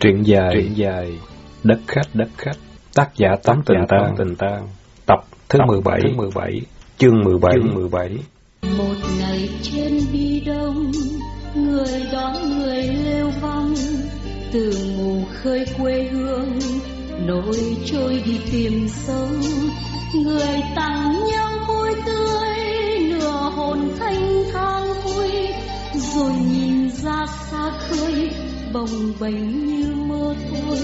Truyện dài, truyện dài, đất khách, đất khách, tác giả tám tình tang, tình tang, tập thứ mười bảy, mười bảy, chương mười bảy, mười bảy. Một ngày trên bi đông, người đón người lêu vong, từ mù khơi quê hương, nổi trôi đi tìm sống, người tặng nhau vui tươi, nửa hồn thanh thang vui, rồi nhìn ra xa khơi bồng bềnh như mơ thôi.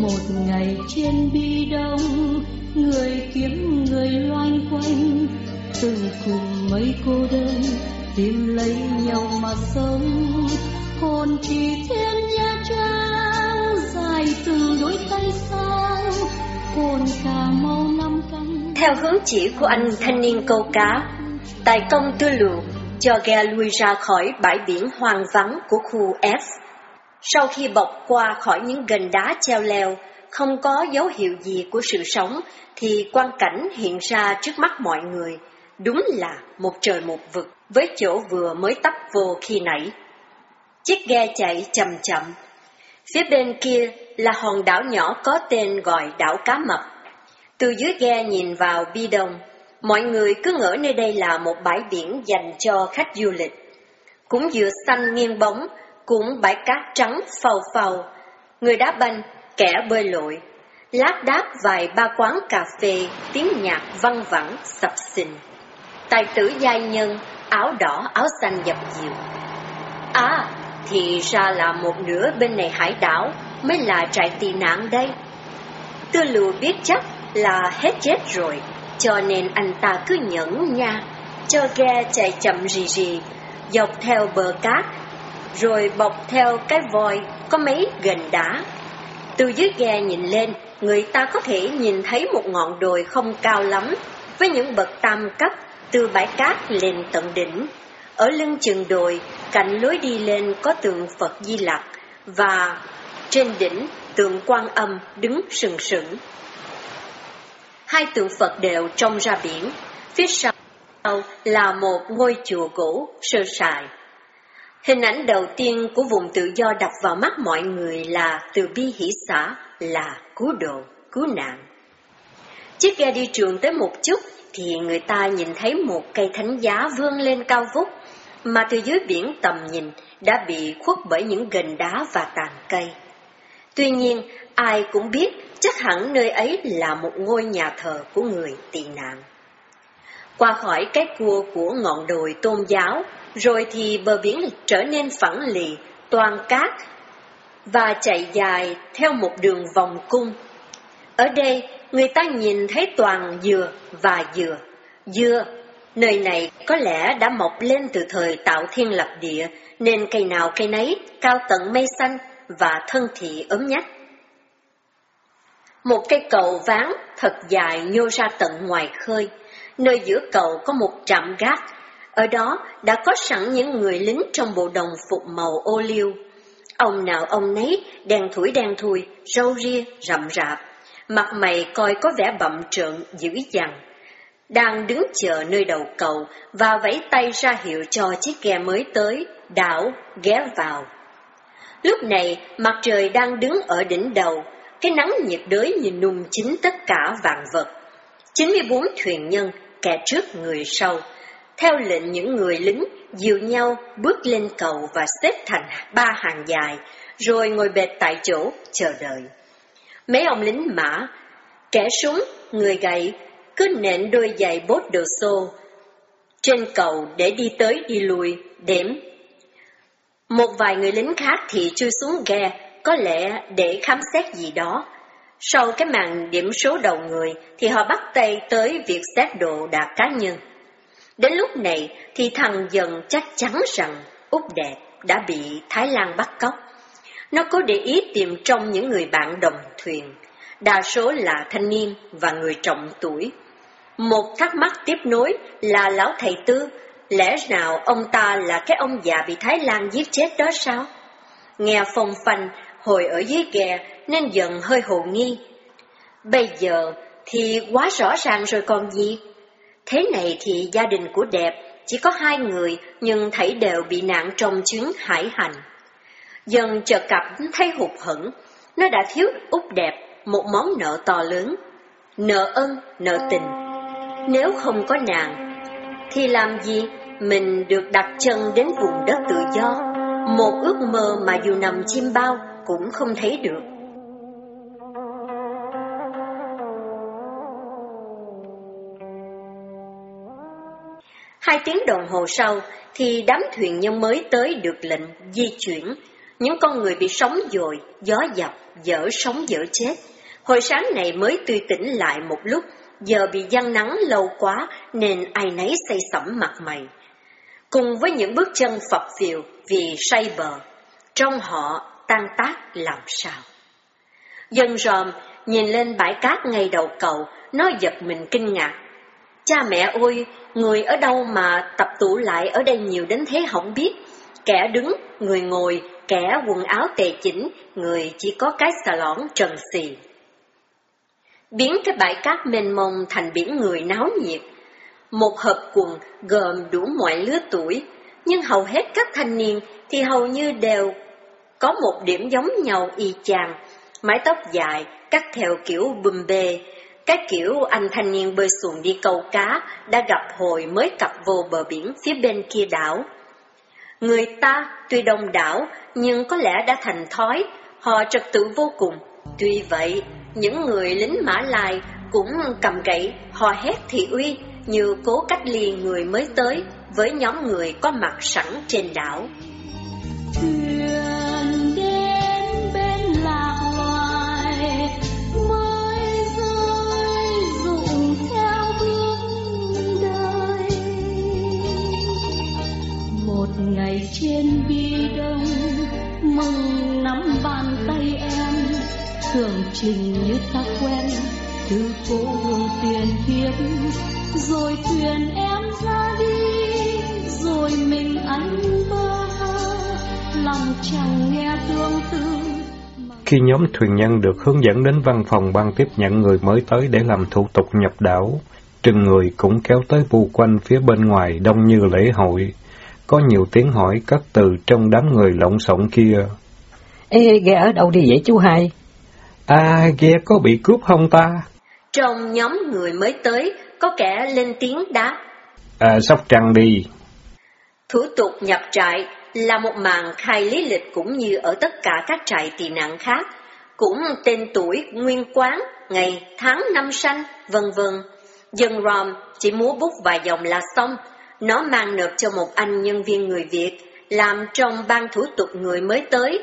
Một ngày trên bi đông, người kiếm người loanh quanh. Từng cùng mấy cô đơn, tìm lấy nhau mà sống. Hồn chỉ thiên nha trang, dài từ đôi tay sang. Hồn cà mau năm cánh theo hướng chỉ của anh thanh niên câu cá, tài công tư lụ cho ghe lui ra khỏi bãi biển hoang vắng của khu F sau khi bọc qua khỏi những gành đá treo leo, không có dấu hiệu gì của sự sống, thì quan cảnh hiện ra trước mắt mọi người. Đúng là một trời một vực, với chỗ vừa mới tấp vô khi nãy. Chiếc ghe chạy chậm chậm. Phía bên kia là hòn đảo nhỏ có tên gọi đảo Cá Mập. Từ dưới ghe nhìn vào bi đông, mọi người cứ ngỡ nơi đây là một bãi biển dành cho khách du lịch. Cũng vừa xanh nghiêng bóng, cũng bãi cát trắng phàu phàu, người đá banh, kẻ bơi lội, lát đáp vài ba quán cà phê, tiếng nhạc văng vẳng, sập sình. Tài tử giai nhân, áo đỏ, áo xanh dập dìu. À, thì ra là một nửa bên này hải đảo mới là trại tị nạn đây. Tư lù biết chắc là hết chết rồi, cho nên anh ta cứ nhẫn nha, cho ghe chạy chậm rì rì, dọc theo bờ cát rồi bọc theo cái vòi có mấy gành đá. Từ dưới ghe nhìn lên, người ta có thể nhìn thấy một ngọn đồi không cao lắm, với những bậc tam cấp từ bãi cát lên tận đỉnh. Ở lưng chừng đồi, cạnh lối đi lên có tượng Phật Di Lặc và trên đỉnh tượng quan âm đứng sừng sững. Hai tượng Phật đều trông ra biển, phía sau là một ngôi chùa cổ sơ sài. Hình ảnh đầu tiên của vùng tự do đập vào mắt mọi người là từ bi hỷ xã, là cứu độ, cứu nạn. Chiếc ghe đi trường tới một chút thì người ta nhìn thấy một cây thánh giá vươn lên cao vút, mà từ dưới biển tầm nhìn đã bị khuất bởi những gành đá và tàn cây. Tuy nhiên, ai cũng biết chắc hẳn nơi ấy là một ngôi nhà thờ của người tị nạn. Qua khỏi cái cua của ngọn đồi tôn giáo rồi thì bờ biển trở nên phẳng lì, toàn cát và chạy dài theo một đường vòng cung. Ở đây, người ta nhìn thấy toàn dừa và dừa. Dừa, nơi này có lẽ đã mọc lên từ thời tạo thiên lập địa, nên cây nào cây nấy cao tận mây xanh và thân thị ấm nhách. Một cây cầu ván thật dài nhô ra tận ngoài khơi, nơi giữa cầu có một trạm gác ở đó đã có sẵn những người lính trong bộ đồng phục màu ô liu. Ông nào ông nấy, đèn thủi đen thui, râu ria, rậm rạp, mặt mày coi có vẻ bậm trợn, dữ dằn. Đang đứng chờ nơi đầu cầu và vẫy tay ra hiệu cho chiếc ghe mới tới, đảo, ghé vào. Lúc này, mặt trời đang đứng ở đỉnh đầu, cái nắng nhiệt đới như nung chín tất cả vạn vật. 94 thuyền nhân, kẻ trước người sau, theo lệnh những người lính, dìu nhau bước lên cầu và xếp thành ba hàng dài, rồi ngồi bệt tại chỗ, chờ đợi. Mấy ông lính mã, kẻ súng, người gậy, cứ nện đôi giày bốt đồ xô trên cầu để đi tới đi lui, đếm. Một vài người lính khác thì chui xuống ghe, có lẽ để khám xét gì đó. Sau cái màn điểm số đầu người thì họ bắt tay tới việc xét đồ đạc cá nhân. Đến lúc này thì thằng dần chắc chắn rằng Úc Đẹp đã bị Thái Lan bắt cóc. Nó có để ý tìm trong những người bạn đồng thuyền, đa số là thanh niên và người trọng tuổi. Một thắc mắc tiếp nối là lão thầy tư, lẽ nào ông ta là cái ông già bị Thái Lan giết chết đó sao? Nghe phong phanh hồi ở dưới ghe nên dần hơi hồ nghi. Bây giờ thì quá rõ ràng rồi còn gì? Thế này thì gia đình của đẹp chỉ có hai người nhưng thảy đều bị nạn trong chuyến hải hành. Dần chợt cặp thấy hụt hẫng, nó đã thiếu út đẹp, một món nợ to lớn, nợ ân, nợ tình. Nếu không có nàng, thì làm gì mình được đặt chân đến vùng đất tự do, một ước mơ mà dù nằm chim bao cũng không thấy được. Hai tiếng đồng hồ sau thì đám thuyền nhân mới tới được lệnh di chuyển. Những con người bị sóng dồi, gió dập, dở sống dở chết. Hồi sáng này mới tươi tỉnh lại một lúc, giờ bị giăng nắng lâu quá nên ai nấy say sẩm mặt mày. Cùng với những bước chân phập phiều vì say bờ, trong họ tan tác làm sao. Dân ròm nhìn lên bãi cát ngay đầu cầu, nó giật mình kinh ngạc. Cha mẹ ơi, người ở đâu mà tập tụ lại ở đây nhiều đến thế không biết. Kẻ đứng, người ngồi, kẻ quần áo tề chỉnh, người chỉ có cái xà lõn trần xì. Biến cái bãi cát mênh mông thành biển người náo nhiệt. Một hợp quần gồm đủ mọi lứa tuổi, nhưng hầu hết các thanh niên thì hầu như đều có một điểm giống nhau y chang, mái tóc dài, cắt theo kiểu bùm bê, cái kiểu anh thanh niên bơi xuồng đi câu cá đã gặp hồi mới cập vô bờ biển phía bên kia đảo. Người ta tuy đông đảo nhưng có lẽ đã thành thói, họ trật tự vô cùng. Tuy vậy, những người lính mã lai cũng cầm gậy, hò hét thị uy như cố cách ly người mới tới với nhóm người có mặt sẵn trên đảo. Ngày trên bi đông mừng nắm bàn tay em. Tưởng chừng như ta quen từ phố hương tiền kiếp. Rồi thuyền em ra đi rồi mình anh bơ lòng chẳng nghe tương tư khi nhóm thuyền nhân được hướng dẫn đến văn phòng ban tiếp nhận người mới tới để làm thủ tục nhập đảo, trừng người cũng kéo tới bu quanh phía bên ngoài đông như lễ hội. Có nhiều tiếng hỏi cất từ trong đám người lộn xộn kia. Ê, ghe ở đâu đi vậy chú hai? À, ghe có bị cướp không ta? Trong nhóm người mới tới, có kẻ lên tiếng đáp. À, sóc trăng đi. Thủ tục nhập trại là một màn khai lý lịch cũng như ở tất cả các trại tị nạn khác, cũng tên tuổi, nguyên quán, ngày, tháng, năm sanh, vân vân. Dân Rom chỉ múa bút vài dòng là xong, nó mang nộp cho một anh nhân viên người Việt, làm trong ban thủ tục người mới tới.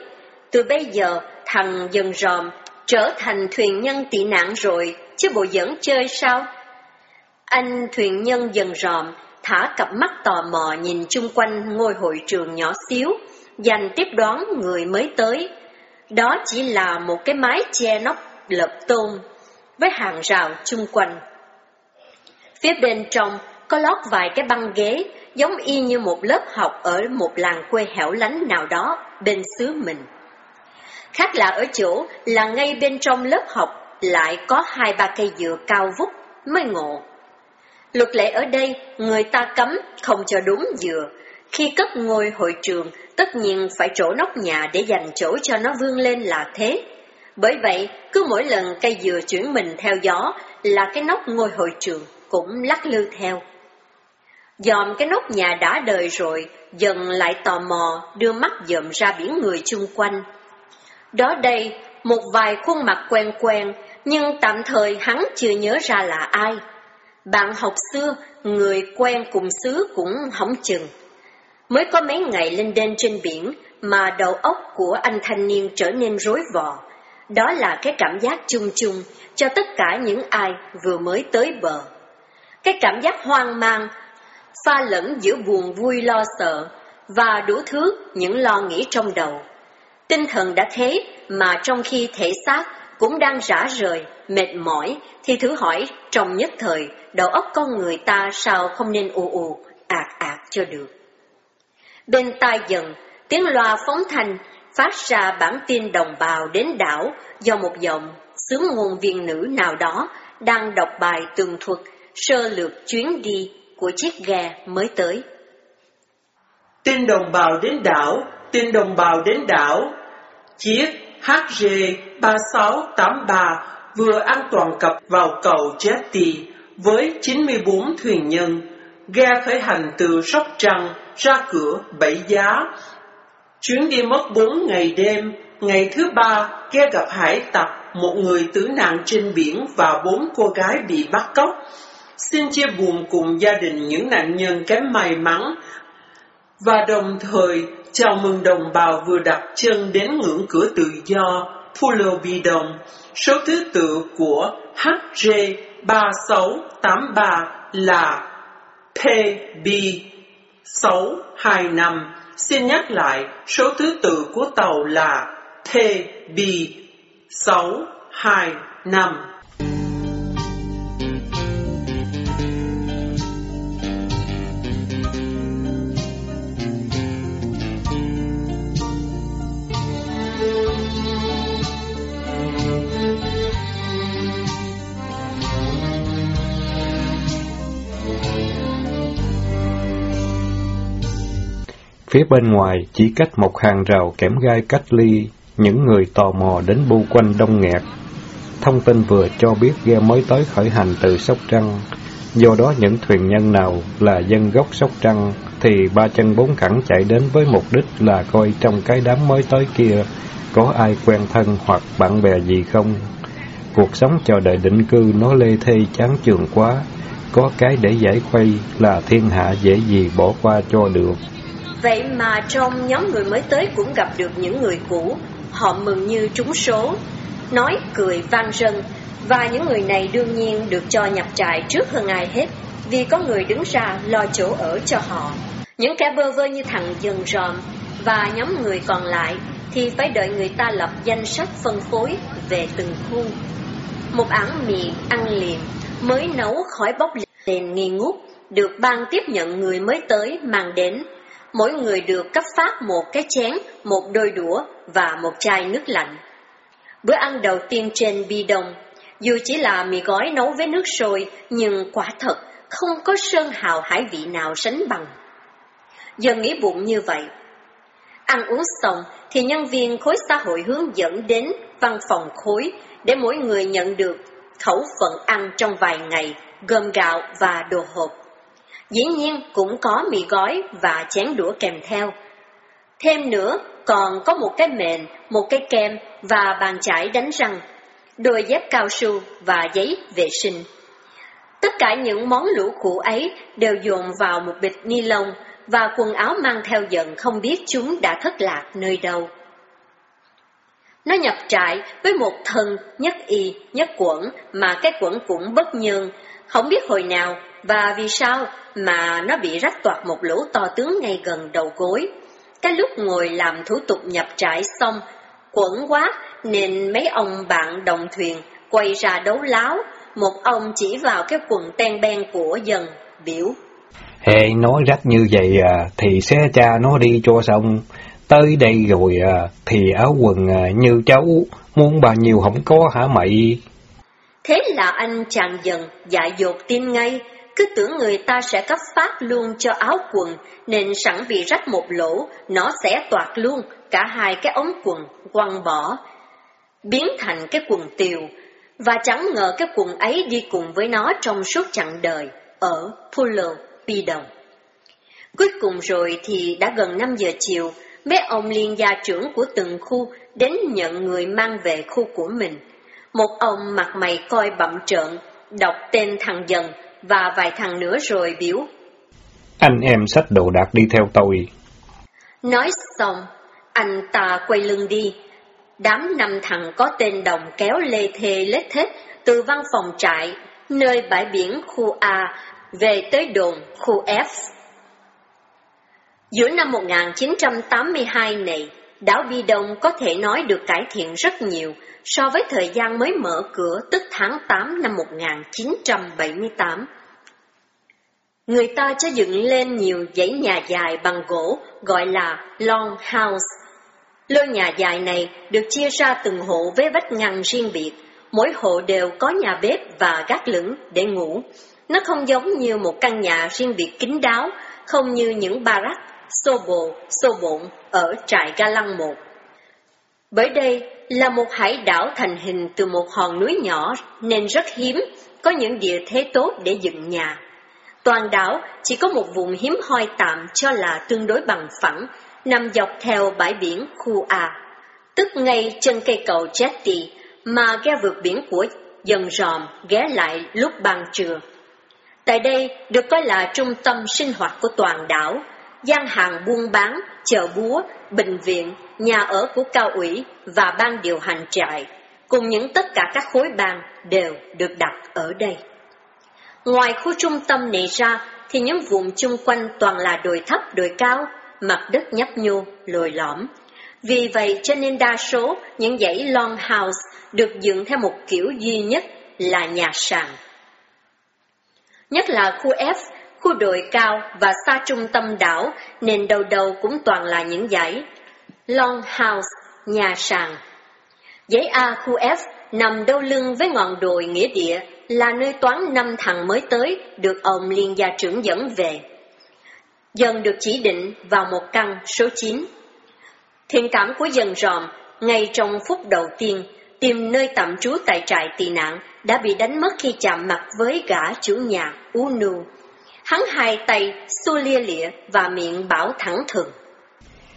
Từ bây giờ, thằng dần ròm trở thành thuyền nhân tị nạn rồi, chứ bộ dẫn chơi sao? Anh thuyền nhân dần ròm, thả cặp mắt tò mò nhìn chung quanh ngôi hội trường nhỏ xíu, dành tiếp đón người mới tới. Đó chỉ là một cái mái che nóc lợp tôn, với hàng rào chung quanh. Phía bên trong có lót vài cái băng ghế, giống y như một lớp học ở một làng quê hẻo lánh nào đó bên xứ mình. Khác lạ ở chỗ là ngay bên trong lớp học lại có hai ba cây dừa cao vút mới ngộ. Luật lệ ở đây, người ta cấm không cho đúng dừa. Khi cất ngôi hội trường, tất nhiên phải trổ nóc nhà để dành chỗ cho nó vươn lên là thế. Bởi vậy, cứ mỗi lần cây dừa chuyển mình theo gió là cái nóc ngôi hội trường cũng lắc lư theo. Dòm cái nóc nhà đã đời rồi, dần lại tò mò đưa mắt dòm ra biển người chung quanh. Đó đây, một vài khuôn mặt quen quen, nhưng tạm thời hắn chưa nhớ ra là ai. Bạn học xưa, người quen cùng xứ cũng hỏng chừng. Mới có mấy ngày lên đên trên biển mà đầu óc của anh thanh niên trở nên rối vò. Đó là cái cảm giác chung chung cho tất cả những ai vừa mới tới bờ. Cái cảm giác hoang mang, pha lẫn giữa buồn vui lo sợ và đủ thứ những lo nghĩ trong đầu. Tinh thần đã thế mà trong khi thể xác cũng đang rã rời, mệt mỏi, thì thử hỏi trong nhất thời, đầu óc con người ta sao không nên ù ù, ạc ạc cho được. Bên tai dần, tiếng loa phóng thanh phát ra bản tin đồng bào đến đảo do một giọng sướng ngôn viên nữ nào đó đang đọc bài tường thuật sơ lược chuyến đi của chiếc ghe mới tới. Tin đồng bào đến đảo tin đồng bào đến đảo. Chiếc HG3683 vừa an toàn cập vào cầu Jetty với 94 thuyền nhân, ghe khởi hành từ Sóc Trăng ra cửa Bảy Giá. Chuyến đi mất 4 ngày đêm, ngày thứ ba ghe gặp hải tặc, một người tử nạn trên biển và bốn cô gái bị bắt cóc. Xin chia buồn cùng gia đình những nạn nhân kém may mắn và đồng thời chào mừng đồng bào vừa đặt chân đến ngưỡng cửa tự do Pulo Bidong. Số thứ tự của HJ3683 là PB625. Xin nhắc lại, số thứ tự của tàu là TB625. Phía bên ngoài chỉ cách một hàng rào kẽm gai cách ly, những người tò mò đến bu quanh đông nghẹt. Thông tin vừa cho biết ghe mới tới khởi hành từ Sóc Trăng, do đó những thuyền nhân nào là dân gốc Sóc Trăng thì ba chân bốn cẳng chạy đến với mục đích là coi trong cái đám mới tới kia có ai quen thân hoặc bạn bè gì không. Cuộc sống chờ đợi định cư nó lê thê chán chường quá, có cái để giải khuây là thiên hạ dễ gì bỏ qua cho được. Vậy mà trong nhóm người mới tới cũng gặp được những người cũ, họ mừng như trúng số, nói cười vang rân, và những người này đương nhiên được cho nhập trại trước hơn ai hết, vì có người đứng ra lo chỗ ở cho họ. Những kẻ bơ vơ như thằng dần ròm và nhóm người còn lại thì phải đợi người ta lập danh sách phân phối về từng khu. Một ảng mì ăn liền, mới nấu khói bốc lên nghi ngút, được ban tiếp nhận người mới tới mang đến mỗi người được cấp phát một cái chén, một đôi đũa và một chai nước lạnh. Bữa ăn đầu tiên trên bi đông, dù chỉ là mì gói nấu với nước sôi, nhưng quả thật không có sơn hào hải vị nào sánh bằng. Giờ nghĩ bụng như vậy. Ăn uống xong thì nhân viên khối xã hội hướng dẫn đến văn phòng khối để mỗi người nhận được khẩu phần ăn trong vài ngày, gồm gạo và đồ hộp. Dĩ nhiên cũng có mì gói và chén đũa kèm theo. Thêm nữa, còn có một cái mền, một cái kem và bàn chải đánh răng, đôi dép cao su và giấy vệ sinh. Tất cả những món lũ cũ ấy đều dồn vào một bịch ni lông và quần áo mang theo dần không biết chúng đã thất lạc nơi đâu. Nó nhập trại với một thân nhất y, nhất quẩn mà cái quẩn cũng bất nhơn, không biết hồi nào và vì sao mà nó bị rách toạc một lỗ to tướng ngay gần đầu gối. Cái lúc ngồi làm thủ tục nhập trại xong, quẩn quá nên mấy ông bạn đồng thuyền quay ra đấu láo, một ông chỉ vào cái quần ten ben của dần, biểu. Hệ nói rách như vậy à, thì xe cha nó đi cho xong. Tới đây rồi à, thì áo quần à, như cháu, muốn bao nhiêu không có hả mày? Thế là anh chàng dần dại dột tin ngay, cứ tưởng người ta sẽ cấp phát luôn cho áo quần, nên sẵn bị rách một lỗ, nó sẽ toạc luôn cả hai cái ống quần quăng bỏ, biến thành cái quần tiều, và chẳng ngờ cái quần ấy đi cùng với nó trong suốt chặng đời ở Pulo Pidong. Cuối cùng rồi thì đã gần 5 giờ chiều, mấy ông liên gia trưởng của từng khu đến nhận người mang về khu của mình. Một ông mặt mày coi bậm trợn, đọc tên thằng dần và vài thằng nữa rồi biểu. Anh em xách đồ đạc đi theo tôi. Nói xong, anh ta quay lưng đi. Đám năm thằng có tên đồng kéo lê thê lết thết từ văn phòng trại, nơi bãi biển khu A, về tới đồn khu F. Giữa năm 1982 này, đảo Bi Đông có thể nói được cải thiện rất nhiều so với thời gian mới mở cửa tức tháng 8 năm 1978. Người ta cho dựng lên nhiều dãy nhà dài bằng gỗ gọi là long house. Lô nhà dài này được chia ra từng hộ với vách ngăn riêng biệt, mỗi hộ đều có nhà bếp và gác lửng để ngủ. Nó không giống như một căn nhà riêng biệt kín đáo, không như những barrack xô bồ, xô bộn ở trại Ga Lăng 1. Bởi đây là một hải đảo thành hình từ một hòn núi nhỏ nên rất hiếm có những địa thế tốt để dựng nhà. Toàn đảo chỉ có một vùng hiếm hoi tạm cho là tương đối bằng phẳng, nằm dọc theo bãi biển khu A, tức ngay chân cây cầu Jetty mà ghe vượt biển của dần ròm ghé lại lúc ban trưa. Tại đây được coi là trung tâm sinh hoạt của toàn đảo, gian hàng buôn bán, chợ búa, bệnh viện, nhà ở của cao ủy và ban điều hành trại, cùng những tất cả các khối bàn đều được đặt ở đây. Ngoài khu trung tâm này ra, thì những vùng chung quanh toàn là đồi thấp đồi cao, mặt đất nhấp nhô, lồi lõm. Vì vậy cho nên đa số những dãy long house được dựng theo một kiểu duy nhất là nhà sàn. Nhất là khu F, khu đồi cao và xa trung tâm đảo nên đầu đầu cũng toàn là những dãy long house, nhà sàn. Dãy A khu F nằm đâu lưng với ngọn đồi nghĩa địa là nơi toán năm thằng mới tới được ông liên gia trưởng dẫn về. Dần được chỉ định vào một căn số 9. Thiện cảm của dần ròm, ngay trong phút đầu tiên, tìm nơi tạm trú tại trại tị nạn đã bị đánh mất khi chạm mặt với gã chủ nhà Unu. Hắn hai tay xu lia lịa và miệng bảo thẳng thừng.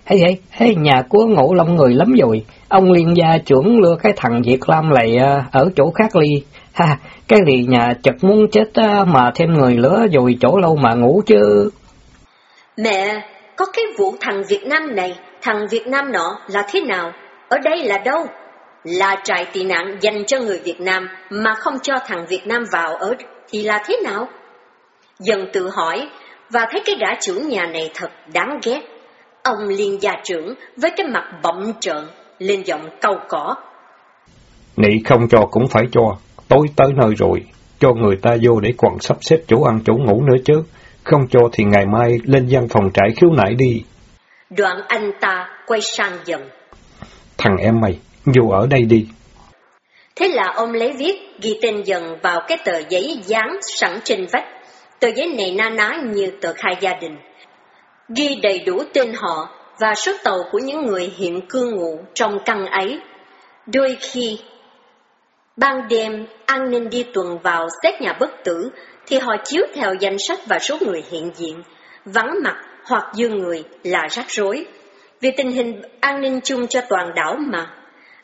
Ê ê, ê, nhà của ngộ long người lắm rồi. Ông liên gia trưởng lừa cái thằng Việt Lam lại à, ở chỗ khác ly. Ha, cái lì nhà chật muốn chết mà thêm người lửa rồi chỗ lâu mà ngủ chứ. Mẹ, có cái vụ thằng Việt Nam này, thằng Việt Nam nọ là thế nào? Ở đây là đâu? Là trại tị nạn dành cho người Việt Nam mà không cho thằng Việt Nam vào ở thì là thế nào? Dần tự hỏi và thấy cái gã chủ nhà này thật đáng ghét. Ông liên gia trưởng với cái mặt bậm trợn, lên giọng câu cỏ. Nị không cho cũng phải cho, tối tới nơi rồi, cho người ta vô để còn sắp xếp chỗ ăn chỗ ngủ nữa chứ, không cho thì ngày mai lên văn phòng trại khiếu nại đi. Đoạn anh ta quay sang dần. Thằng em mày, vô ở đây đi. Thế là ông lấy viết, ghi tên dần vào cái tờ giấy dán sẵn trên vách. Tờ giấy này na ná như tờ khai gia đình. Ghi đầy đủ tên họ và số tàu của những người hiện cư ngụ trong căn ấy. Đôi khi, ban đêm an ninh đi tuần vào xét nhà bất tử, thì họ chiếu theo danh sách và số người hiện diện, vắng mặt hoặc dư người là rắc rối. Vì tình hình an ninh chung cho toàn đảo mà.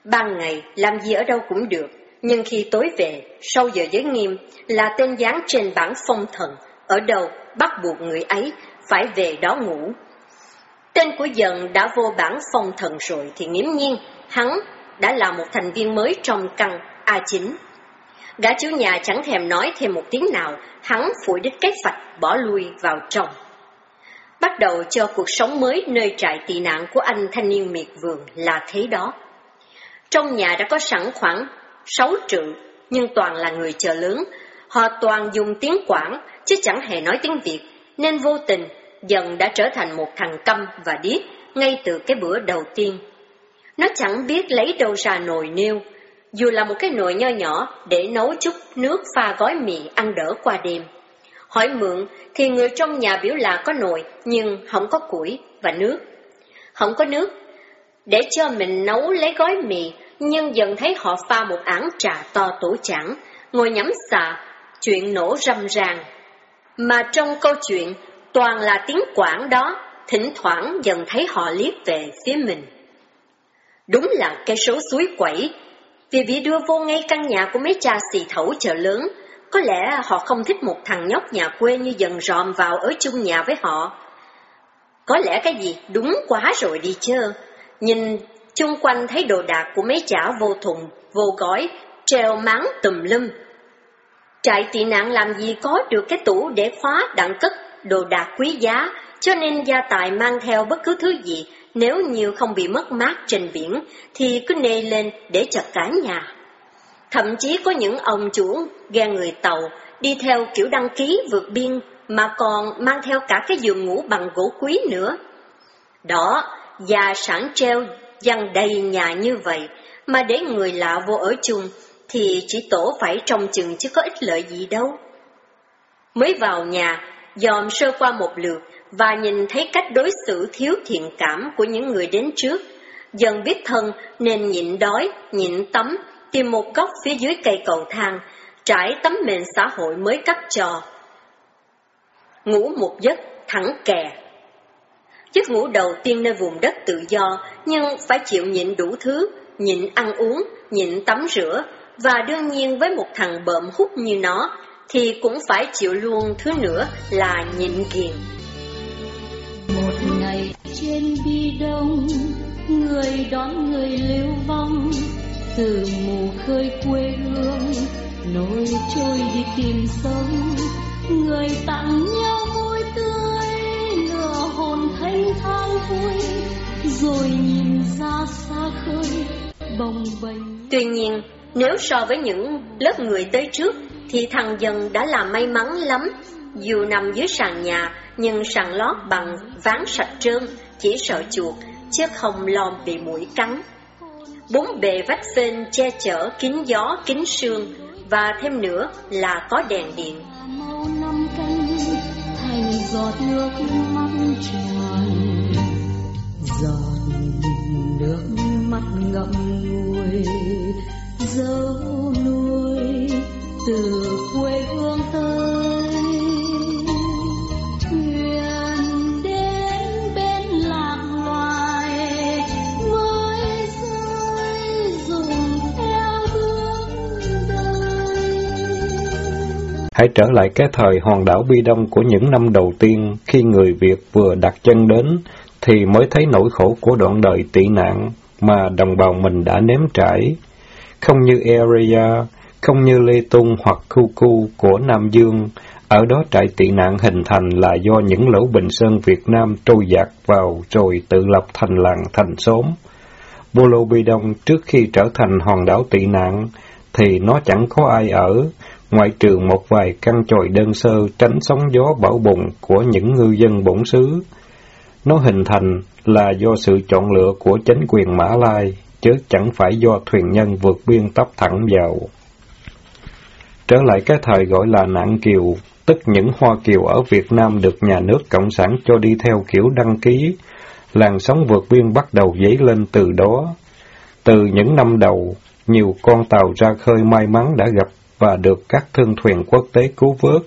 Ban ngày làm gì ở đâu cũng được, nhưng khi tối về, sau giờ giới nghiêm, là tên dán trên bản phong thần, ở đâu bắt buộc người ấy phải về đó ngủ. Tên của dần đã vô bản phong thần rồi thì nghiễm nhiên hắn đã là một thành viên mới trong căn A9. Gã chủ nhà chẳng thèm nói thêm một tiếng nào, hắn phủi đích cái phạch bỏ lui vào trong. Bắt đầu cho cuộc sống mới nơi trại tị nạn của anh thanh niên miệt vườn là thế đó. Trong nhà đã có sẵn khoảng sáu trượng, nhưng toàn là người chờ lớn. Họ toàn dùng tiếng Quảng, chứ chẳng hề nói tiếng Việt, nên vô tình dần đã trở thành một thằng câm và điếc ngay từ cái bữa đầu tiên. Nó chẳng biết lấy đâu ra nồi niêu, dù là một cái nồi nho nhỏ để nấu chút nước pha gói mì ăn đỡ qua đêm. Hỏi mượn thì người trong nhà biểu là có nồi nhưng không có củi và nước. Không có nước, để cho mình nấu lấy gói mì nhưng dần thấy họ pha một án trà to tổ chẳng, ngồi nhắm xạ, chuyện nổ râm ràng. Mà trong câu chuyện toàn là tiếng Quảng đó, thỉnh thoảng dần thấy họ liếc về phía mình. Đúng là cái số suối quẩy, vì bị đưa vô ngay căn nhà của mấy cha xì thẩu chợ lớn, có lẽ họ không thích một thằng nhóc nhà quê như dần ròm vào ở chung nhà với họ. Có lẽ cái gì đúng quá rồi đi chơ. Nhìn chung quanh thấy đồ đạc của mấy chả vô thùng, vô gói, treo máng tùm lum. Trại tị nạn làm gì có được cái tủ để khóa đặng cất đồ đạc quý giá, cho nên gia tài mang theo bất cứ thứ gì, nếu nhiều không bị mất mát trên biển, thì cứ nê lên để chật cả nhà. Thậm chí có những ông chủ ghe người tàu đi theo kiểu đăng ký vượt biên mà còn mang theo cả cái giường ngủ bằng gỗ quý nữa. Đó, gia sản treo dăng đầy nhà như vậy, mà để người lạ vô ở chung, thì chỉ tổ phải trông chừng chứ có ích lợi gì đâu. Mới vào nhà, dòm sơ qua một lượt và nhìn thấy cách đối xử thiếu thiện cảm của những người đến trước. Dần biết thân nên nhịn đói, nhịn tắm, tìm một góc phía dưới cây cầu thang, trải tấm mền xã hội mới cắt trò. Ngủ một giấc thẳng kè. Giấc ngủ đầu tiên nơi vùng đất tự do, nhưng phải chịu nhịn đủ thứ, nhịn ăn uống, nhịn tắm rửa, và đương nhiên với một thằng bợm hút như nó, thì cũng phải chịu luôn thứ nữa là nhịn kiền. Một ngày trên bi đông, người đón người lưu vong, từ mù khơi quê hương, nổi trôi đi tìm sống, người tặng nhau vui hồn thanh thang vui, rồi nhìn ra xa khơi, bồng bềnh. Tuy nhiên, nếu so với những lớp người tới trước, thì thằng dần đã là may mắn lắm. Dù nằm dưới sàn nhà, nhưng sàn lót bằng ván sạch trơn, chỉ sợ chuột, chứ không lo bị mũi cắn. Bốn bề vách phên che chở kín gió, kín sương, và thêm nữa là có đèn điện giọt nước mắt tràn, giọt nước mắt ngậm ngùi dấu nuôi từ Hãy trở lại cái thời hòn đảo Bi Đông của những năm đầu tiên khi người Việt vừa đặt chân đến thì mới thấy nỗi khổ của đoạn đời tị nạn mà đồng bào mình đã nếm trải. Không như Area, không như Lê Tung hoặc Khu Cu của Nam Dương, ở đó trại tị nạn hình thành là do những lỗ bình sơn Việt Nam trôi dạt vào rồi tự lập thành làng thành xóm. Bolo Bi Đông trước khi trở thành hòn đảo tị nạn thì nó chẳng có ai ở, ngoại trừ một vài căn chòi đơn sơ tránh sóng gió bão bùng của những ngư dân bổn xứ. Nó hình thành là do sự chọn lựa của chính quyền Mã Lai, chứ chẳng phải do thuyền nhân vượt biên tấp thẳng vào. Trở lại cái thời gọi là nạn kiều, tức những Hoa Kiều ở Việt Nam được nhà nước Cộng sản cho đi theo kiểu đăng ký, làn sóng vượt biên bắt đầu dấy lên từ đó. Từ những năm đầu, nhiều con tàu ra khơi may mắn đã gặp và được các thương thuyền quốc tế cứu vớt,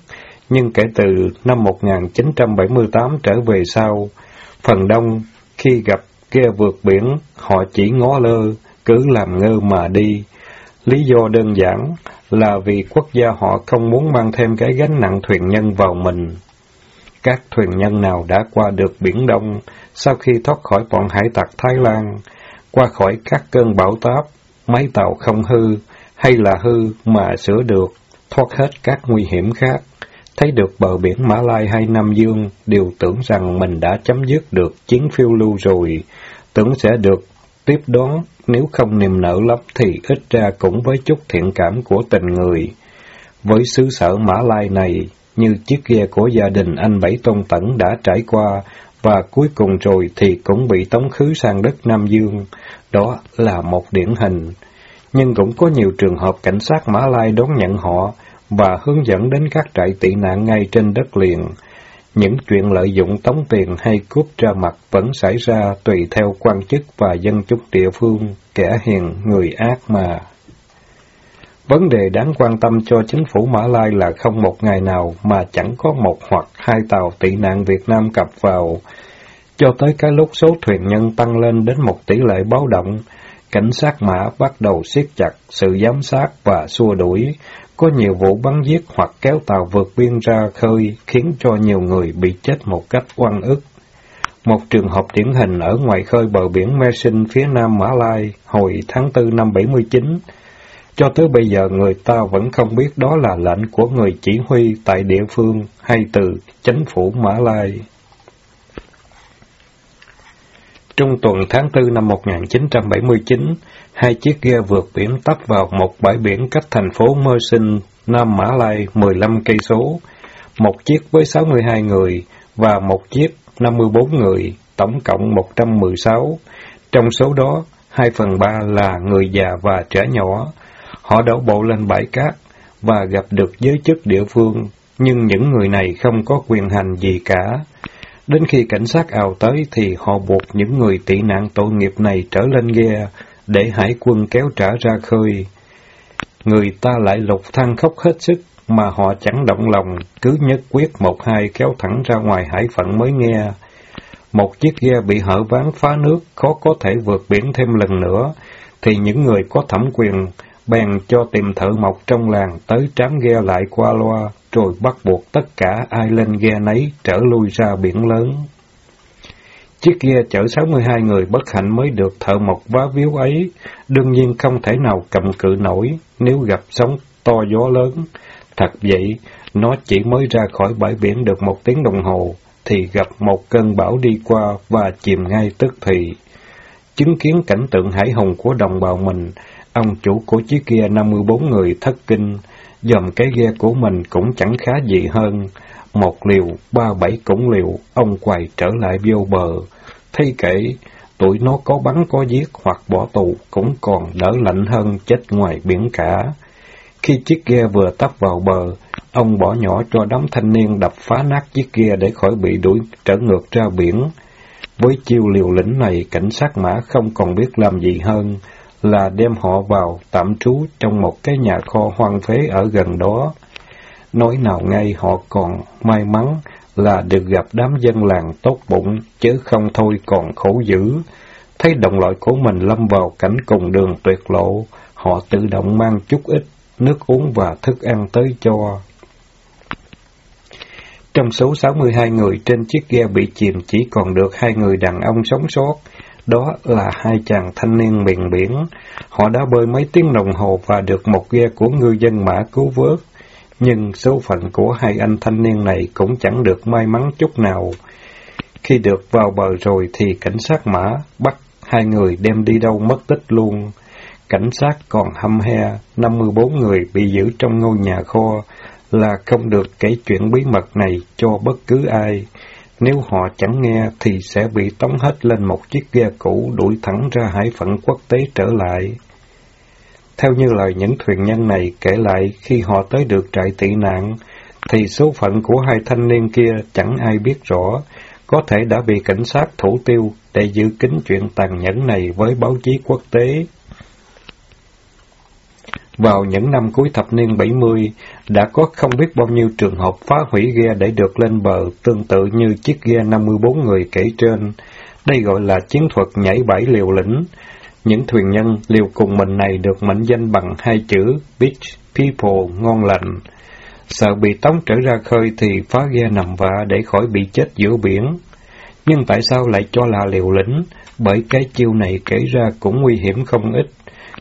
nhưng kể từ năm 1978 trở về sau, phần đông khi gặp ghe vượt biển, họ chỉ ngó lơ, cứ làm ngơ mà đi. Lý do đơn giản là vì quốc gia họ không muốn mang thêm cái gánh nặng thuyền nhân vào mình. Các thuyền nhân nào đã qua được Biển Đông sau khi thoát khỏi bọn hải tặc Thái Lan, qua khỏi các cơn bão táp, máy tàu không hư, hay là hư mà sửa được, thoát hết các nguy hiểm khác, thấy được bờ biển Mã Lai hay Nam Dương, đều tưởng rằng mình đã chấm dứt được chiến phiêu lưu rồi, tưởng sẽ được tiếp đón, nếu không niềm nở lắm thì ít ra cũng với chút thiện cảm của tình người. Với xứ sở Mã Lai này, như chiếc ghe của gia đình anh Bảy Tôn Tẩn đã trải qua, và cuối cùng rồi thì cũng bị tống khứ sang đất Nam Dương, đó là một điển hình nhưng cũng có nhiều trường hợp cảnh sát Mã Lai đón nhận họ và hướng dẫn đến các trại tị nạn ngay trên đất liền. Những chuyện lợi dụng tống tiền hay cướp ra mặt vẫn xảy ra tùy theo quan chức và dân chúng địa phương, kẻ hiền, người ác mà. Vấn đề đáng quan tâm cho chính phủ Mã Lai là không một ngày nào mà chẳng có một hoặc hai tàu tị nạn Việt Nam cập vào, cho tới cái lúc số thuyền nhân tăng lên đến một tỷ lệ báo động, Cảnh sát mã bắt đầu siết chặt sự giám sát và xua đuổi. Có nhiều vụ bắn giết hoặc kéo tàu vượt biên ra khơi khiến cho nhiều người bị chết một cách oan ức. Một trường hợp điển hình ở ngoài khơi bờ biển Mersin phía nam Mã Lai hồi tháng 4 năm 79. Cho tới bây giờ, người ta vẫn không biết đó là lệnh của người chỉ huy tại địa phương hay từ chính phủ Mã Lai. Trung tuần tháng 4 năm 1979, hai chiếc ghe vượt biển tấp vào một bãi biển cách thành phố Mersin, Nam Mã Lai 15 cây số. Một chiếc với 62 người và một chiếc 54 người, tổng cộng 116. Trong số đó, 2 phần 3 là người già và trẻ nhỏ. Họ đổ bộ lên bãi cát và gặp được giới chức địa phương, nhưng những người này không có quyền hành gì cả. Đến khi cảnh sát ào tới thì họ buộc những người tị nạn tội nghiệp này trở lên ghe để hải quân kéo trả ra khơi. Người ta lại lục than khóc hết sức mà họ chẳng động lòng, cứ nhất quyết một hai kéo thẳng ra ngoài hải phận mới nghe. Một chiếc ghe bị hở ván phá nước, khó có thể vượt biển thêm lần nữa, thì những người có thẩm quyền bèn cho tìm thợ mộc trong làng tới trám ghe lại qua loa, rồi bắt buộc tất cả ai lên ghe nấy trở lui ra biển lớn. Chiếc ghe chở 62 người bất hạnh mới được thợ mộc vá víu ấy, đương nhiên không thể nào cầm cự nổi nếu gặp sóng to gió lớn. Thật vậy, nó chỉ mới ra khỏi bãi biển được một tiếng đồng hồ, thì gặp một cơn bão đi qua và chìm ngay tức thì. Chứng kiến cảnh tượng hải hùng của đồng bào mình, ông chủ của chiếc ghe 54 người thất kinh, dòm cái ghe của mình cũng chẳng khá gì hơn. Một liều, ba bảy cũng liều, ông quay trở lại vô bờ. Thấy kể, tụi nó có bắn có giết hoặc bỏ tù cũng còn đỡ lạnh hơn chết ngoài biển cả. Khi chiếc ghe vừa tấp vào bờ, ông bỏ nhỏ cho đám thanh niên đập phá nát chiếc ghe để khỏi bị đuổi trở ngược ra biển. Với chiêu liều lĩnh này, cảnh sát mã không còn biết làm gì hơn là đem họ vào tạm trú trong một cái nhà kho hoang phế ở gần đó. Nói nào ngay họ còn may mắn là được gặp đám dân làng tốt bụng, chứ không thôi còn khổ dữ. Thấy đồng loại của mình lâm vào cảnh cùng đường tuyệt lộ, họ tự động mang chút ít nước uống và thức ăn tới cho. Trong số 62 người trên chiếc ghe bị chìm chỉ còn được hai người đàn ông sống sót, đó là hai chàng thanh niên miền biển. Họ đã bơi mấy tiếng đồng hồ và được một ghe của ngư dân mã cứu vớt. Nhưng số phận của hai anh thanh niên này cũng chẳng được may mắn chút nào. Khi được vào bờ rồi thì cảnh sát mã bắt hai người đem đi đâu mất tích luôn. Cảnh sát còn hâm he, 54 người bị giữ trong ngôi nhà kho là không được kể chuyện bí mật này cho bất cứ ai. Nếu họ chẳng nghe thì sẽ bị tống hết lên một chiếc ghe cũ đuổi thẳng ra hải phận quốc tế trở lại. Theo như lời những thuyền nhân này kể lại khi họ tới được trại tị nạn, thì số phận của hai thanh niên kia chẳng ai biết rõ, có thể đã bị cảnh sát thủ tiêu để giữ kín chuyện tàn nhẫn này với báo chí quốc tế. Vào những năm cuối thập niên 70, đã có không biết bao nhiêu trường hợp phá hủy ghe để được lên bờ, tương tự như chiếc ghe 54 người kể trên. Đây gọi là chiến thuật nhảy bẫy liều lĩnh. Những thuyền nhân liều cùng mình này được mệnh danh bằng hai chữ Beach People ngon lành. Sợ bị tống trở ra khơi thì phá ghe nằm vạ để khỏi bị chết giữa biển. Nhưng tại sao lại cho là liều lĩnh? Bởi cái chiêu này kể ra cũng nguy hiểm không ít.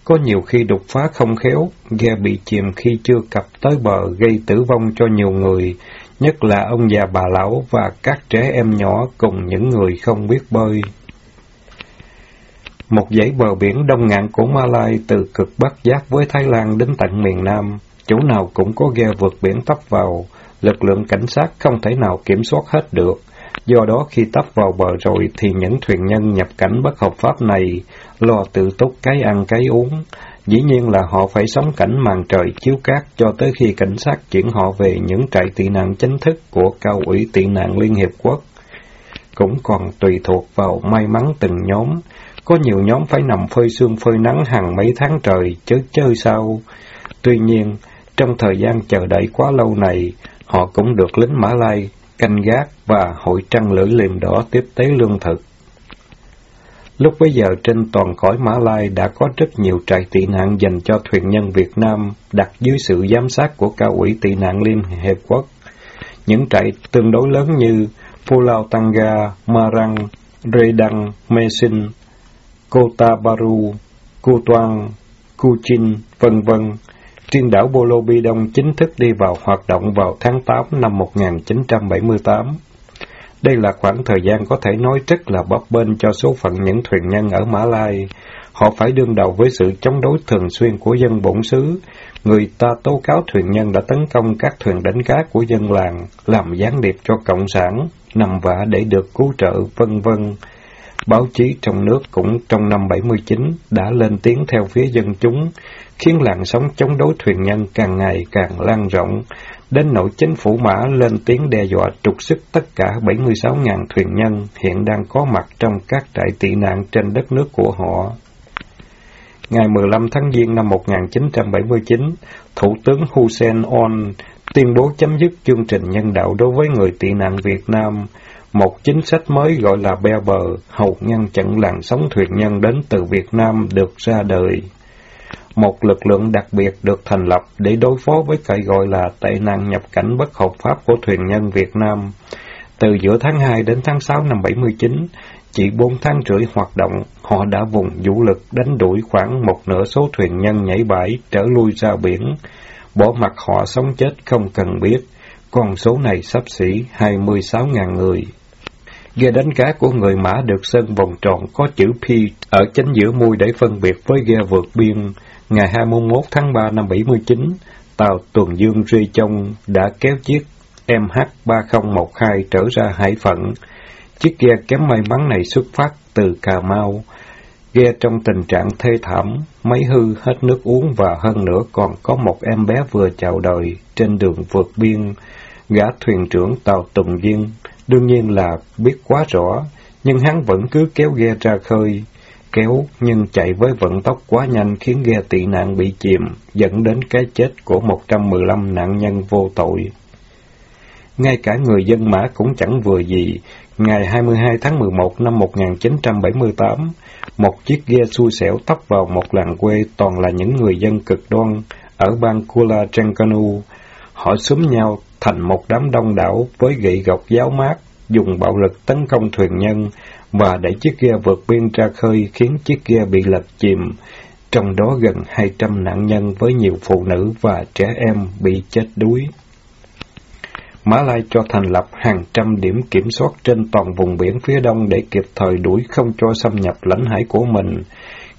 Có nhiều khi đục phá không khéo, ghe bị chìm khi chưa cập tới bờ gây tử vong cho nhiều người, nhất là ông già bà lão và các trẻ em nhỏ cùng những người không biết bơi. Một dãy bờ biển đông ngạn của Malai từ cực Bắc giáp với Thái Lan đến tận miền Nam, chỗ nào cũng có ghe vượt biển tấp vào, lực lượng cảnh sát không thể nào kiểm soát hết được. Do đó khi tấp vào bờ rồi thì những thuyền nhân nhập cảnh bất hợp pháp này lo tự túc cái ăn cái uống. Dĩ nhiên là họ phải sống cảnh màn trời chiếu cát cho tới khi cảnh sát chuyển họ về những trại tị nạn chính thức của cao ủy tị nạn Liên Hiệp Quốc. Cũng còn tùy thuộc vào may mắn từng nhóm. Có nhiều nhóm phải nằm phơi xương phơi nắng hàng mấy tháng trời, chứ chơi sao. Tuy nhiên, trong thời gian chờ đợi quá lâu này, họ cũng được lính Mã Lai canh gác và hội trăng lưỡi liềm đỏ tiếp tế lương thực. Lúc bấy giờ trên toàn cõi Mã Lai đã có rất nhiều trại tị nạn dành cho thuyền nhân Việt Nam đặt dưới sự giám sát của cao ủy tị nạn Liên Hiệp Quốc. Những trại tương đối lớn như Pulau Tanga, Marang, Redang, Mesin, Kota Baru, Kutuang, Kuchin, vân vân trên đảo Bolo Bi Đông chính thức đi vào hoạt động vào tháng 8 năm 1978. Đây là khoảng thời gian có thể nói rất là bấp bênh cho số phận những thuyền nhân ở Mã Lai. Họ phải đương đầu với sự chống đối thường xuyên của dân bổn xứ. Người ta tố cáo thuyền nhân đã tấn công các thuyền đánh cá của dân làng, làm gián điệp cho Cộng sản, nằm vạ để được cứu trợ, vân vân. Báo chí trong nước cũng trong năm 79 đã lên tiếng theo phía dân chúng, khiến làn sóng chống đối thuyền nhân càng ngày càng lan rộng, Đến nỗi chính phủ Mã lên tiếng đe dọa trục xuất tất cả 76.000 thuyền nhân hiện đang có mặt trong các trại tị nạn trên đất nước của họ. Ngày 15 tháng Giêng năm 1979, Thủ tướng Hussein On tuyên bố chấm dứt chương trình nhân đạo đối với người tị nạn Việt Nam. Một chính sách mới gọi là be bờ, hầu ngăn chặn làn sóng thuyền nhân đến từ Việt Nam được ra đời. Một lực lượng đặc biệt được thành lập để đối phó với cái gọi là tệ nạn nhập cảnh bất hợp pháp của thuyền nhân Việt Nam. Từ giữa tháng 2 đến tháng 6 năm 79, chỉ 4 tháng rưỡi hoạt động, họ đã vùng vũ lực đánh đuổi khoảng một nửa số thuyền nhân nhảy bãi trở lui ra biển, bỏ mặt họ sống chết không cần biết. Con số này sắp xỉ 26.000 người. Ghe đánh cá của người Mã được sơn vòng tròn có chữ P ở chính giữa môi để phân biệt với ghe vượt biên. Ngày 21 tháng 3 năm 79, tàu Tuần Dương Duy Trong đã kéo chiếc MH3012 trở ra Hải Phận. Chiếc ghe kém may mắn này xuất phát từ Cà Mau. Ghe trong tình trạng thê thảm, máy hư hết nước uống và hơn nữa còn có một em bé vừa chào đời trên đường vượt biên. Gã thuyền trưởng tàu Tùng Dương đương nhiên là biết quá rõ, nhưng hắn vẫn cứ kéo ghe ra khơi. Kéo nhưng chạy với vận tốc quá nhanh khiến ghe tị nạn bị chìm, dẫn đến cái chết của 115 nạn nhân vô tội. Ngay cả người dân Mã cũng chẳng vừa gì. Ngày 22 tháng 11 năm 1978, một chiếc ghe xui xẻo tấp vào một làng quê toàn là những người dân cực đoan ở bang Kula Trancanu. Họ xúm nhau thành một đám đông đảo với gậy gọc giáo mát, dùng bạo lực tấn công thuyền nhân và đẩy chiếc ghe vượt biên ra khơi khiến chiếc ghe bị lật chìm. Trong đó gần 200 nạn nhân với nhiều phụ nữ và trẻ em bị chết đuối. Mã Lai cho thành lập hàng trăm điểm kiểm soát trên toàn vùng biển phía đông để kịp thời đuổi không cho xâm nhập lãnh hải của mình.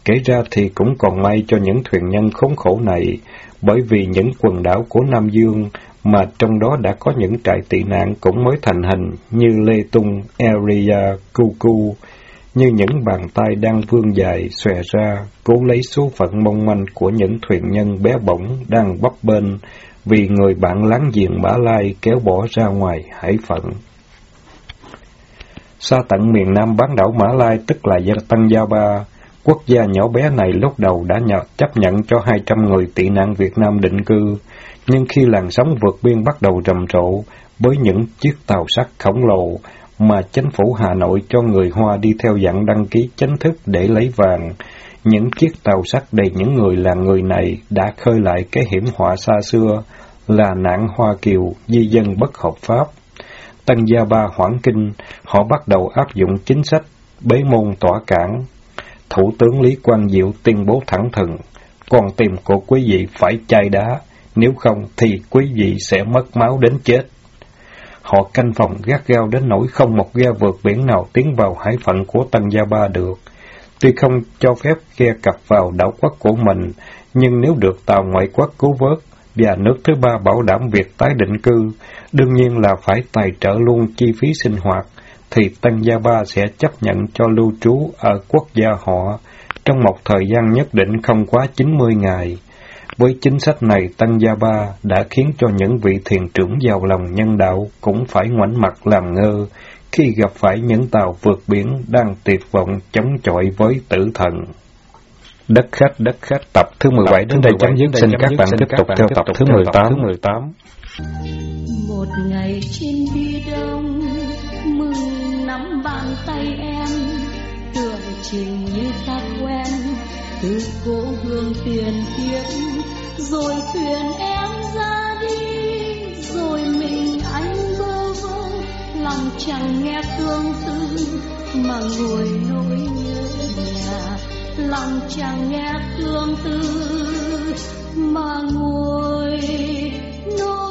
Kể ra thì cũng còn may cho những thuyền nhân khốn khổ này, bởi vì những quần đảo của Nam Dương mà trong đó đã có những trại tị nạn cũng mới thành hình như Lê Tung, Area, Cucu, như những bàn tay đang vươn dài, xòe ra, cố lấy số phận mong manh của những thuyền nhân bé bỏng đang bấp bênh vì người bạn láng giềng Mã Lai kéo bỏ ra ngoài hải phận. Xa tận miền Nam bán đảo Mã Lai tức là gia Tăng Gia Ba, quốc gia nhỏ bé này lúc đầu đã nhận chấp nhận cho 200 người tị nạn Việt Nam định cư, nhưng khi làn sóng vượt biên bắt đầu rầm rộ với những chiếc tàu sắt khổng lồ mà chính phủ Hà Nội cho người Hoa đi theo dạng đăng ký chính thức để lấy vàng, những chiếc tàu sắt đầy những người là người này đã khơi lại cái hiểm họa xa xưa là nạn Hoa Kiều, di dân bất hợp pháp. Tân Gia Ba hoãn kinh, họ bắt đầu áp dụng chính sách bế môn tỏa cảng. Thủ tướng Lý Quang Diệu tuyên bố thẳng thừng, con tim của quý vị phải chai đá, nếu không thì quý vị sẽ mất máu đến chết. Họ canh phòng gắt gao đến nỗi không một ghe vượt biển nào tiến vào hải phận của Tân Gia Ba được. Tuy không cho phép ghe cập vào đảo quốc của mình, nhưng nếu được tàu ngoại quốc cứu vớt, và nước thứ ba bảo đảm việc tái định cư, đương nhiên là phải tài trợ luôn chi phí sinh hoạt, thì Tân Gia Ba sẽ chấp nhận cho lưu trú ở quốc gia họ trong một thời gian nhất định không quá 90 ngày. Với chính sách này, Tân Gia Ba đã khiến cho những vị thiền trưởng giàu lòng nhân đạo cũng phải ngoảnh mặt làm ngơ khi gặp phải những tàu vượt biển đang tuyệt vọng chống chọi với tử thần. Đất khách, đất khách, tập thứ 17 đến đây chấm dứt. Xin các bạn tiếp tục theo tập thứ 18. 18. Một ngày trên bi đông, mừng nắm bàn tay em, tưởng chừng như ta quen, từ cố hương tiền kiếp, rồi thuyền em ra đi, rồi mình anh bơ vơ, lòng chẳng nghe tương tư, mà ngồi nỗi nhớ nhà. Lòng chẳng nghe tương tư, mà ngồi nỗi